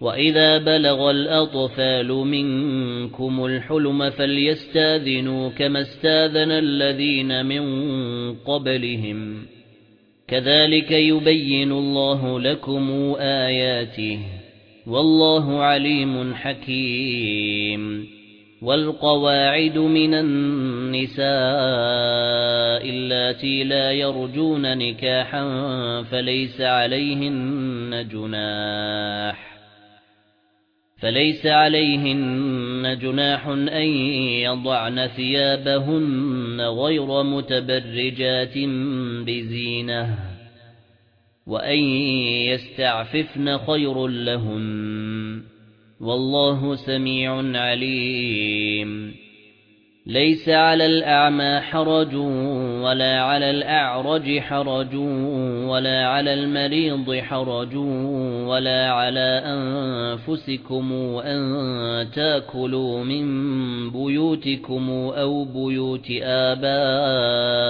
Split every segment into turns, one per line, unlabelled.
وَإِذَا بَلَغَ الْأَطْفَالُ مِنكُمُ الْحُلُمَ فَلْيَسْتَأْذِنُوا كَمَا اسْتَأْذَنَ الَّذِينَ مِن قَبْلِهِمْ كَذَلِكَ يُبَيِّنُ اللَّهُ لَكُمْ آيَاتِهِ وَاللَّهُ عَلِيمٌ حَكِيمٌ وَالْقَوَاعِدُ مِنَ النِّسَاءِ اللَّاتِي لَا يَرْجُونَ نِكَاحًا فَلَيْسَ عَلَيْهِنَّ جُنَاحٌ فَلَيْسَ عَلَيْهِنَّ جُنَاحٌ أَن يَضَعْنَ ثِيَابَهُنَّ غَيْرَ مُتَبَرِّجَاتٍ بِزِينَةٍ وَأَن يَسْتَعْفِفْنَ خَيْرٌ لَّهُنَّ وَاللَّهُ سَمِيعٌ عَلِيمٌ لَيْسَ عَلَى الْأَعْمَى حَرَجٌ وَلَا عَلَى الْأَعْرَجِ حَرَجٌ وَلَا عَلَى الْمَرِيضِ حَرَجٌ وَلَا عَلَى أَنفُسِكُمْ أَن تَأْكُلُوا مِن بُيُوتِكُمْ أَوْ بُيُوتِ آبَائِكُمْ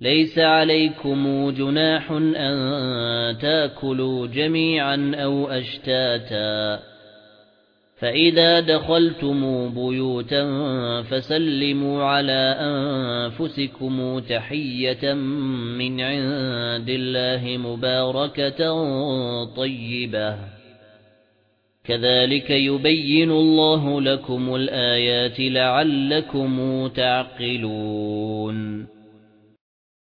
ليس عليكم جناح أن تأكلوا جميعا أو أشتاتا. فَإِذَا دَخَلْتُمْ بُيُوتًا فَسَلِّمُوا عَلَى أَنفُسِكُمْ تَحِيَّةً مِنْ عِندِ اللَّهِ مُبَارَكَةً طَيِّبَةً. كَذَلِكَ يُبَيِّنُ اللَّهُ لَكُمُ الْآيَاتِ لَعَلَّكُمْ تَعْقِلُونَ.